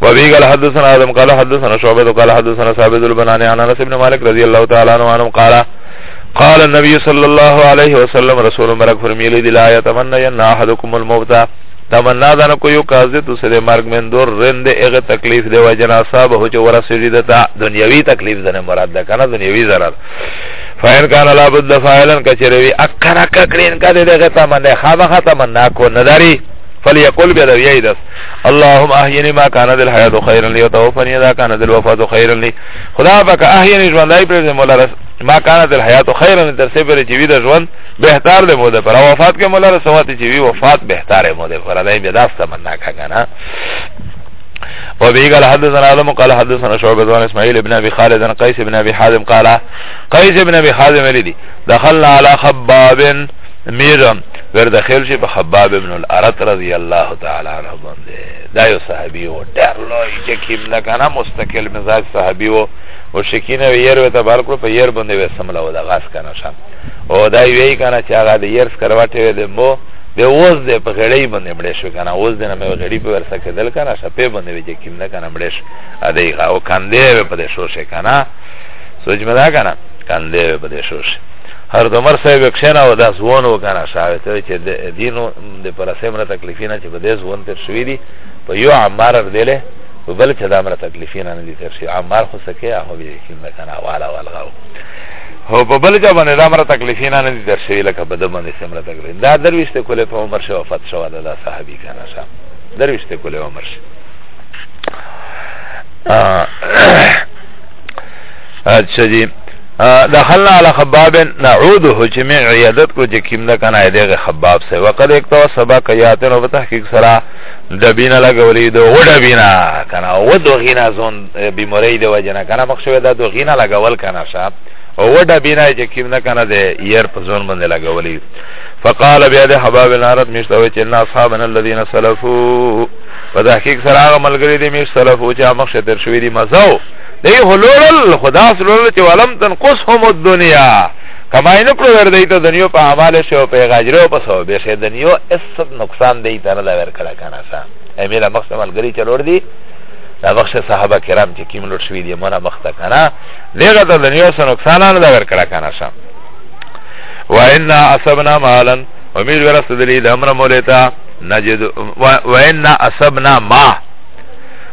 وابي قال حدثنا آدم قال حدثنا شعبة قال حدثنا ثابت البناني عن انس بن مالك رضي الله تعالى عنه قال قال النبي صلى الله عليه وسلم رسول مرك فرمي لي لا يتمنى ان احدكم الموت تمنا دان کو یو کازے تو سرے مرگ میں دور رند اگ تکلیف دے وجنا صاحب ہو جو ورا سجدتا دنیاوی تکلیف دنے مراد دا کنا دنیاوی zarar فاین کان لا بد فاعلن کچروی اکنا ککرین کده دغه تمنه خامخ تمنا کو نداری فليقل بدوی دس اللهم احینی ما کان دل حیات خیرا لی وتوفنی اذا کان دل وفات خیرا لی خدا پاک احینی ژوندای پر مولا رس ما کان دل حیات خیرا در سے پر جیوی د ژوند بهتر له موده پر وفات کے مولا رسوات جیوی وفات بهتر موده پر دای بیا داس تمنا کا کنا وبه قال حدثنا عالم قال حدثنا شعبة عن اسماعيل ابن ابي خالد عن قيس ابن ابي حازم قال قيس ابن ابي حازم لدي دخلنا على خباب میر ور داخل شي په حباب ابن الارت رضی الله تعالی عنه باندې دا یو صحابي و ډېر لوی جکیم لګانا مستقل مزاج صحابي و او شکینه ویر وته بار کړ په ير باندې وسملا و دا غاس کنه شم او دا وی کنه چې هغه د ير سکروټه و د مو به وز ده په غړې باندې مړې شو کنه وز ده نه مې غړې په ورسه کېدل کنه شپې باندې وی چې کیم نه کنه مړې شو ا دې او کاندې په دې شو شي کنه سوچ مې دا کنه کاندې په دې شو شي هر دمر صاحب کښینا و داس وون و کنه شاوه ته چې دینو د پر سیمره تکلیفینه چې په دې ځون تر شوې دي په یو عمار دلې په بل چې دا مر تکلیفینه نه دي تر شي عمار خو سکه هغه به کیم نه کنه والا والغاو هو په بل جا باندې دا مره تکلیفینا نه دي در شوي لکه په ده باندې څه مره تکلیف دا درویش ته کولې په عمر شو وفات شوه ده دا صحابي که نه شه درویش ته کولې عمر شه اچھا جی دخلنا على خباب نعوده جميع عیادت کو جکیم لکن آئیدیغ خباب سے وقت ایک تو سبا قیاتن و بتحقیق سرا دبینا لگولی دو و دبینا کنا و دو غینا زون بیموری دو جنا کنا مخشوی دا دو غینا لگول کنا شاب وډه بینای چې کیم نه کنه د ير په ځون باندې لګولې فقال بیا د حباب الارض مشتوي چې الناس اصحابنا الذين سلفوا په تحقیق سره هغه ملګری دې مش سلفو چې هغه مخ تر شوی دي مزو دی هلول خدا سره چې ولم تنقصهم الدنيا کما یې نکړو ور دی ته دنیو په حواله شو په غاجرو په سو به شه دنیو اس نقصان دی ته نه لور کړه کنه سا ایمیل مخ ملګری چلور دی دا بخش صحابه کرام چې کیم لوړ شوي دي مونږه مخته کنه دغه د دنیا سره نقصانانه دا ور کړه کنه شم و ان اصبنا مالا امید ورست دلی د امر مولیتا نجد و ان اصبنا ما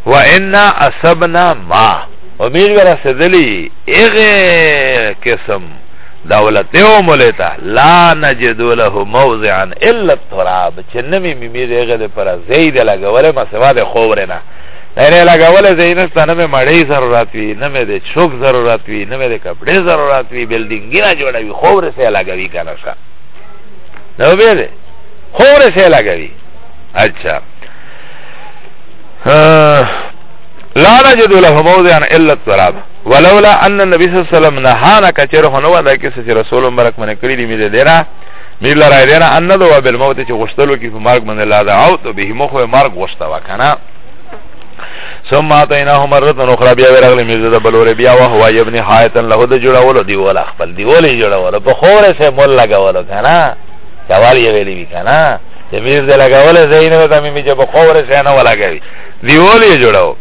و ان اصبنا ما امید ورست دلی اغه قسم دولتیو مولیتا لا نجدو له موضعا الا التراب چنمی میمیر اغه د پر زید لګوله ما سوا د خورنه نه لګول زینستا نه مې مړې ضرورت وي نه مې د چوک ضرورت وي نه مې د کپړې ضرورت وي بلډینګ نه جوړوي خو ورسې لګوي کنه ښه نو به خو ورسې لګوي اچھا لا نجد له موضعا الا التراب ولولا ان النبي صلى الله عليه وسلم نهانا كثير هنوا دا کیسه چې رسول مبارک منه کړی دی می دیرا می لرا دیرا ان دو بالموت چې غشتلو کی په مرګ منه لا دا او ته به مخه مرګ غشتا وکنه ثم اتيناه مره اخرى بیا ورغلی میزه د بلور بیا وه هو ابن حایت له د جوړولو دی ولا خپل دی ولی جوړولو په خوره سه مول لگاولو کنه چوالی ویلی وی کنه چې میز د لگاولو زین ته می میجه په خوره سه نه ولا کوي دی ولی جوړو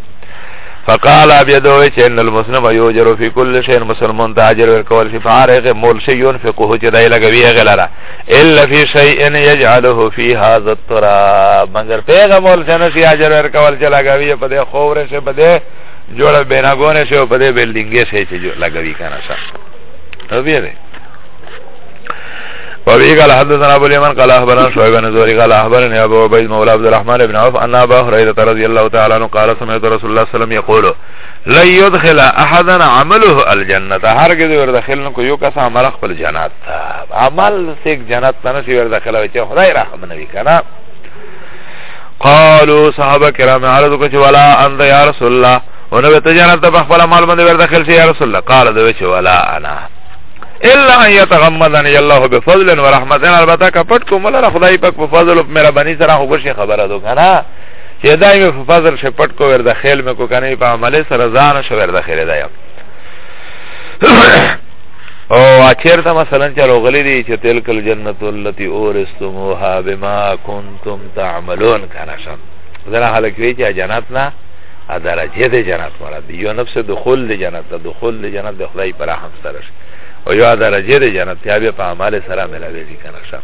فقال ابي دوي چې ان المسلم يوجر في كل شيء مسلمان تاجر ورکول شي فارغ مول شي ينفقه چې دای لګوي غلره الا في شيء يجعله في هذا التراب مگر پیغه مول شنه شي اجر ورکول چې لګوي په دې خوره شي په دې جوړه بناګونه شي په دې بلډینګ شي چې لګوي کنه صاحب نو بیا وابي قال حدثنا ابو اليمن قال اخبرنا شعيب بن زوري قال اخبرني ابو عبيد مولى عبد الرحمن بن عوف ان ابا هريره رضي الله تعالى عنه قال سمعت رسول الله صلى الله عليه وسلم يقول لا يدخل احد عمله الجنه هرگز وردخل کو یو کس عمل خپل جنت عمل سيك جنات نه سی وردخل وچ خدای رحم نبی کنا قالوا صحابه کرام عرضوا كچ ولا ان يا رسول الله ونبت جنات جنت مال من يدخل سي يا رسول الله قال دوچ ولا انا الا ان يتغمدني الله بفضل ورحمت البته کپټ کوم لره خدای پاک په فضل او مهرباني سره هو شي خبره دو کنه چې دایم په فضل شپټ کو ور داخل مې کو کنه په عمل سره ځان شو ور داخل دایم او اخر ته مثلا چې راغلي دي چې تلک الجنت التي اورستموها بما كنتم تعملون کنه شم زنه حالک وی چې جنت نه درجه د جنت مراد دی یو نفس دخول د جنت د دخول د جنت د خدای پر رحم سره شي O yo ada raje de janat Ya bi pa amale sara mela e vedi kana ša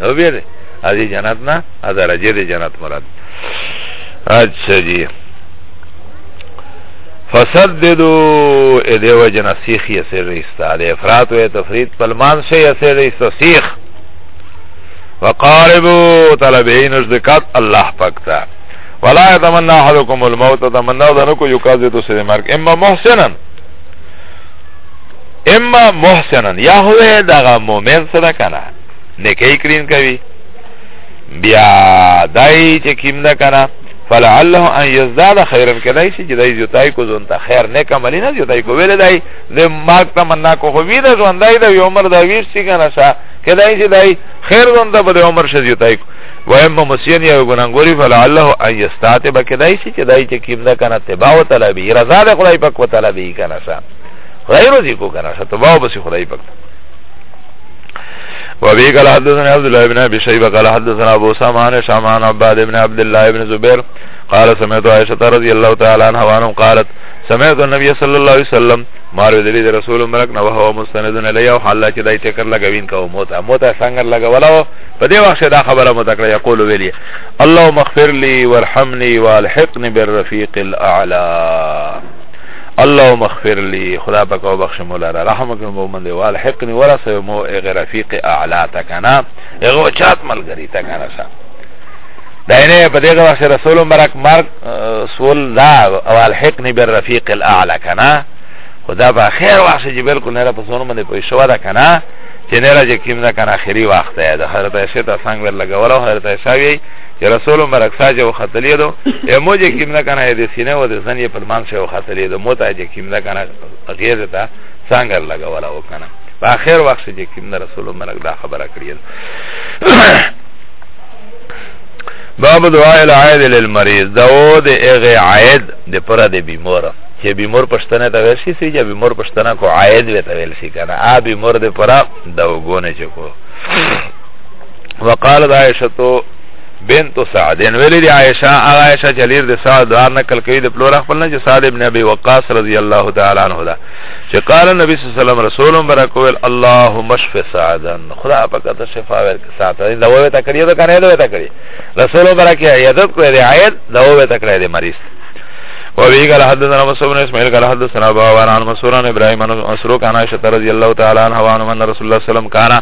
No bi de Adi janat na Ada raje de janat morad Ača ji فسددو اده وجنا سیخ یسر ریستا ده افراد و تفرید پلمان شه یسر ریستا سیخ وقاربو طلبین ازدکات اللہ پکتا ولا يتمنى احدكم الموت تمنى ذنكو يقاضي تسد مرك اما محسنا اما محسنن یا هوه دغه مؤمن سره کنه نیکی کرین کوي بیا دای چې کیم نه کنه فلعله ان يزداد خيرا کدای چې دای زیاتای کو زونته خیر نیک عملی نه زیاتای کو ویل دای د مارک تمنا کو خو ویل زوندای د عمر د ویر سی کنه شا کدای چې دای خیر زونته بده عمر شه زیاتای کو و اما مسین یا ګننګوري فلعله ان يستاتب کدای چې دای چې کیم نه کنه تباو طلبی رضا د خدای پاک وتعالی کنه شا غیر رضی کو کنا شتبا و بسی خدای پک وابي قال حدثنا عبد الله بن ابي شيبه قال حدثنا ابو سامان شامان عباد بن عبد الله بن زبير قال سمعت عائشه رضي الله تعالى عنها وانهم قالت سمعت النبي صلى الله عليه وسلم مارو دلی رسول مرک نو هو مستندن الیه او حالا چې دای ټکر لګوین کو موتا موتا څنګه لګولاو په دې وخت دا خبره متکړه یقول ویلی اللهم اغفر لي وارحمني والحقني بالرفيق الاعلى اللهم اغفر لي خدا پاک او بخش مولا را رحم کن مومن دی وال حقنی ورا سو مو غرفیق اعلا تکنا یغو چات ملګری تکنا سا دینه په دغه وخت رسول مبارک مارک سول دا وال حقنی بالرفیق الاعلى کنا خدا په خیر وخت چې بالکل نه را پسونه باندې پوي شو دا کنا چې نه را چې کیم دا کنا اخري وخت دی حضرت عائشہ څنګه ور لګول حضرت عائشہ Che Rasul Mubarak sađe u khatalijedu E mođe kim da kana Ede sine o de zanje Pal manše u khatalijedu Mota je kim da kana Gijeze ta Sangar laga wala o kana Pa akhir vaqt je kim da Rasul Mubarak da khabara krijedu باب دعاء العائد للمریض دعو د اغه عائد د پره د بیمار چې بیمار پښتنه ته ورشي سي چې بیمار پښتنه کو عائد وته ویل شي کنه ا بیمار د پره دعوګونه چکو وقال عائشه بنت سعدین ویلی دی عائشہ آغا عائشہ چلیر دی سعد دار نکل کوي د پلور خپل نه چې سعد ابن ابي وقاص رضی الله تعالی عنہ دا چې قال نبی صلی الله علیه وسلم رسول برک ویل اللهم اشف سعدا خدا پاک ته شفا ورکړه سعد دا وې تا کړی دا کنه دا وې تا کړی رسول برک یادت کړی دی آیت دا وې تا کړی دی مریض وابي قال حدثنا مسعود بن اسماعيل قال حدثنا ابو عوان عن مسعود بن ابراهيم عن مسروق عن عائشه رضي الله تعالى عنها وان رسول الله صلى الله عليه وسلم كان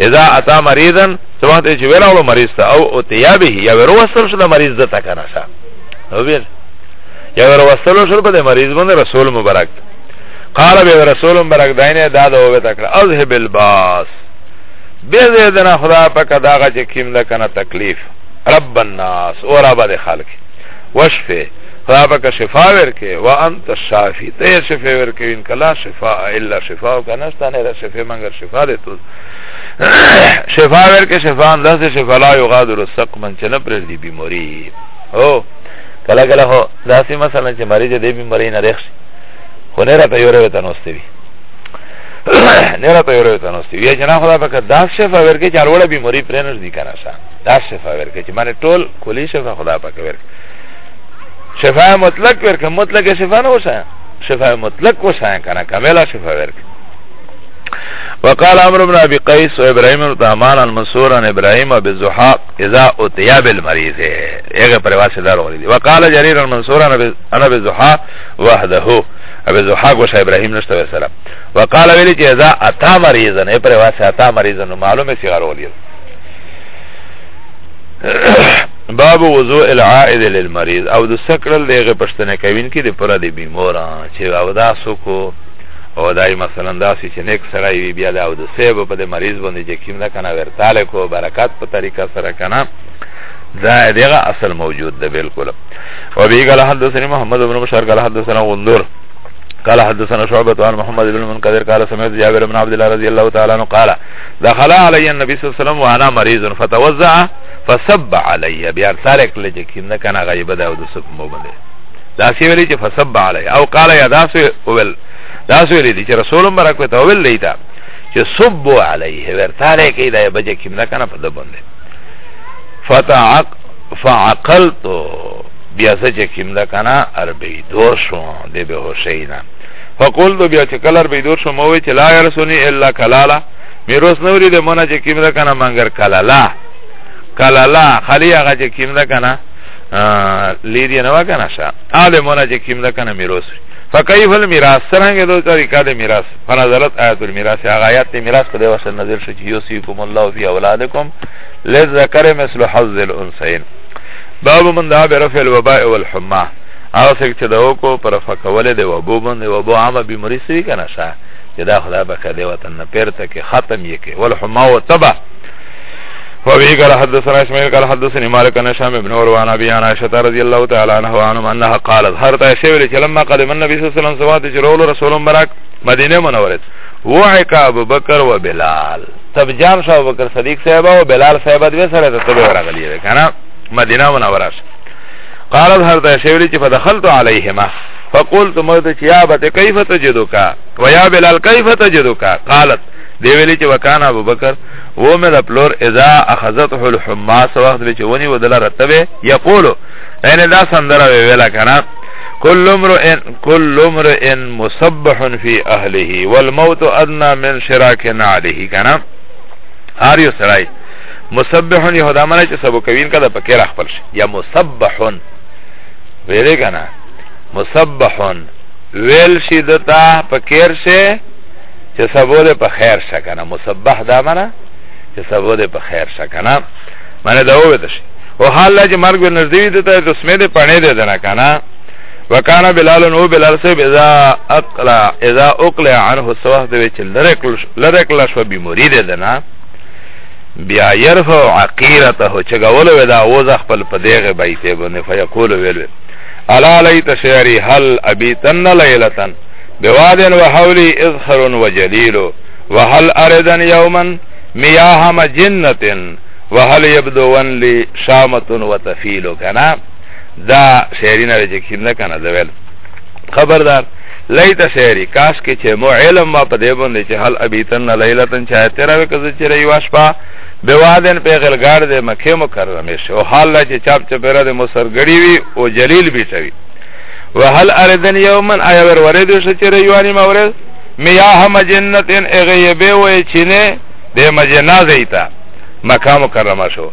اذا اتى مريضا سمعت جبل او مريض او اتيابه يا ورو وصل شده مريض دتا كان شا وبير يا ورو وصل شده بده مريض بن رسول مبارك قال به رسول مبارك داینه داد او بتکړه اذهب الباس بیزه دنا خدا پاک داغه چې کیم ده کنه تکلیف رب الناس اور ابد خالق وشفه فابک شفا ورکه و انت شافی ته شفا ورکه ان کلا شفا الا شفا کنستان را شفا منگر شفا ده تو شفا ورکه شفا انداز شفا لا یغادر سقما چنه پر دی بیماری او کلا کلا هو داسې مثلا چې مریض دی بیماری نه رخص خو نه را ته یوره وته نوسته وی نه را ته یوره وته نوسته وی جنا خدا پک داس شفا ورکه چاروړه بیماری پرنس دی کنه سا داس شفا ورکه چې معنی ټول کلی شفا خدا پک ورکه شفاء مطلق ورک مطلق شفاء نو وسا شفاء مطلق وسا کنه کاملا شفاء ورک وقال عمرو بن ابي قيس وابراهيم بن تامان المنصور عن ابراهيم بالزحاق اذا اتيا بالمريض ايه پر واسه دار وري وقال جرير المنصور انا بالزحاق وحده ابي زحاق وش ابراهيم نشته وسلام وقال ولي اذا اتا مريض نه پر واسه اتا مريض معلومه سي غار ولي باب وضوء العائد للمریض او د سکړل دغه پښتنه کوین کې د پره د بیمورا چې او دا سکو او دای مثلا داسې چې نیک سره وي بیا دا او د سیب په د مریض باندې چې کیم نه کنه ورتاله کو برکات په طریقه سره کنه دا دغه اصل موجود ده بالکل او بیګل حدثني محمد بن بشار قال حدثنا غندور قال حدثنا شعبة عن محمد بن منكدر قال سمعت جابر بن عبد الله رضي الله تعالى عنه قال دخل علي النبي صلى الله عليه وسلم وانا مريض فتوزع فسب علي بيار سارك لجك ان كان غيبه دا وسب مو بده دا سی ویلی چې فسب علی او قال یا داس اول داس ویلی چې رسول مبارک ته اول لیدا چې سب علیه ورتاره کې دا بجه کې نه کنه په دبند فتعق فعقلت بیا سچ کې نه کنه عربی دوشو دی به حسینان فقلتو بیا چه کلر بیدور شو موی چه لا یرسونی الا کلالا میروس نوری ده منا چه کم ده کنه منگر کلالا کلالا خلی آغا چه کم ده کنه لیدی نوا کنه شا آل منا چه کم ده کنه میروس فکیف المیراس سرنگ دو طریقه ده میراس فنظرت آیت المیراس آغا آیت ده میراس کده وصل نظر شو چه یوسیکم الله فی اولادکم لذکر مثل حظ الانسین باب من ده برفع الوباء والحمه هغه څوک چې دا وکړو پر فکول دی وبو باندې وبو عامه بیماری سوي کنه شا چې دا خدا به کدی وطن نه پیرته کې ختم یې کې والحما وتبع وابي قال حدثنا اسماعيل قال حدثني مالك عن هشام بن عروه عن ابي عائشه رضي الله تعالى عنها وعنهم انها قالت هرت شيء لما قدم النبي صلى الله عليه وسلم سوات جرول رسول مبارك مدینه منوره وعق ابو بکر و بلال تب جان شاه ابو بکر صدیق صاحب او بلال صاحب دوی سره ته ورغلی کنه مدینه منوره قالت هر ده شویلی چی فدخلتو علیهما فقلت مرد چی یا بت کیف تجدو کا و یا بلال کیف تجدو کا قالت دیویلی چی وکان ابو بکر و می پلور ازا اخذته الحماس وقت بیچی ونی و دل رتبه یقولو یعنی دا سندره ویویلا کنا كل امرئ كل امرئ مسبح في اهله والموت ادنى من شراك عليه كان هر یو سړی مسبح یهودا مله چې سبو کوین کده پکې راخپل شي یا مسبح ویلی کنا مصبحون ویل شی دتا پا کیر شی چه سبو ده پا خیر شا کنا مصبح دا منا چه سبو ده پا خیر شا کنا منه دو بیتا شی و حال دا چه مرگ بی نزدیوی دتا تو سمی ده پانه ده دنا کنا وکانا بلالون او بلال سب اذا اقلا اذا اقلا عنه سواح ده چه لرکلا شو بیموری ده دنا بیا يرفع عقیرته چگولو دا اوز اخپل پدیغ بایتی بنفع یقولو ویلوی الا لیت شعری هل ابیتن لیلتن بواد وحولی اذخر وجلیل وهل اردن یوما میاها مجنت وهل یبدون لی شامت وتفیل کنا دا شعری نه چې کینه کنه دا ویل خبردار لیت شعری کاش کې چې مو علم ما په دې باندې چې هل ابیتن لیلتن چا تیرا وکړه چې ریواش پا بوادن په غلګار د مکه مکرمه شه او حال چې چاپ چپره د مسرګړی وی او جلیل بیټوی وهل اردن یومن آیا ور ورید شه چې ریوانی مورز میاه مجنتن اغیبه و چینه د مجنا زیتا مکه مکرمه شو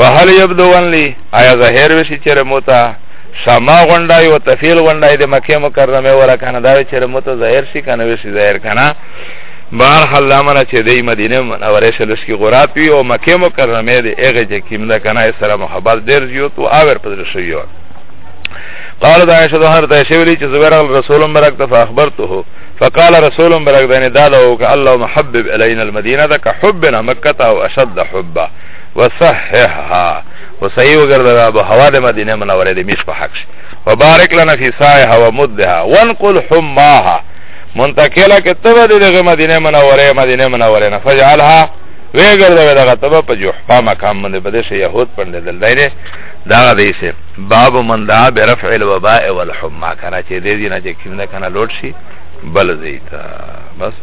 وهل یبدون لی آیا ظاهر وشي چې موتا شما غونډای او تفیل غونډای د مکه مکرمه ورکانه دا چې موتا ظاهر شي کنه وشي ظاهر کنه بار حال لامره چې دی مدینه منوره شلش کی غراپی او مکه مکرمه دی هغه چې کیمدا کنه سره محبت ډیر زیات او اور پدر شوی قال دا عائشہ ظهر ته شویلی چې زبیر رسول برک ته اخبرته فقال رسول برک دنه دا له ک الله محبب الینا المدینه ک حبنا مکه او اشد حبا وصححها وصحیح وګرځا به هوا د مدینه منوره دی مش په حق وبارک لنا فی سایها ومدها وانقل حماها منتقله کې تبه د دغه مدینه منوره مدینه منوره نه فجعلها ویګردوي دغه تبه په جحفه مقام باندې په دې شی یهود پندې دلای نه دا غدې سه باب من دعا برفع الوباء والحمى کنه چې دې دې نه چې کینه کنه لوټ شي بل زیتا بس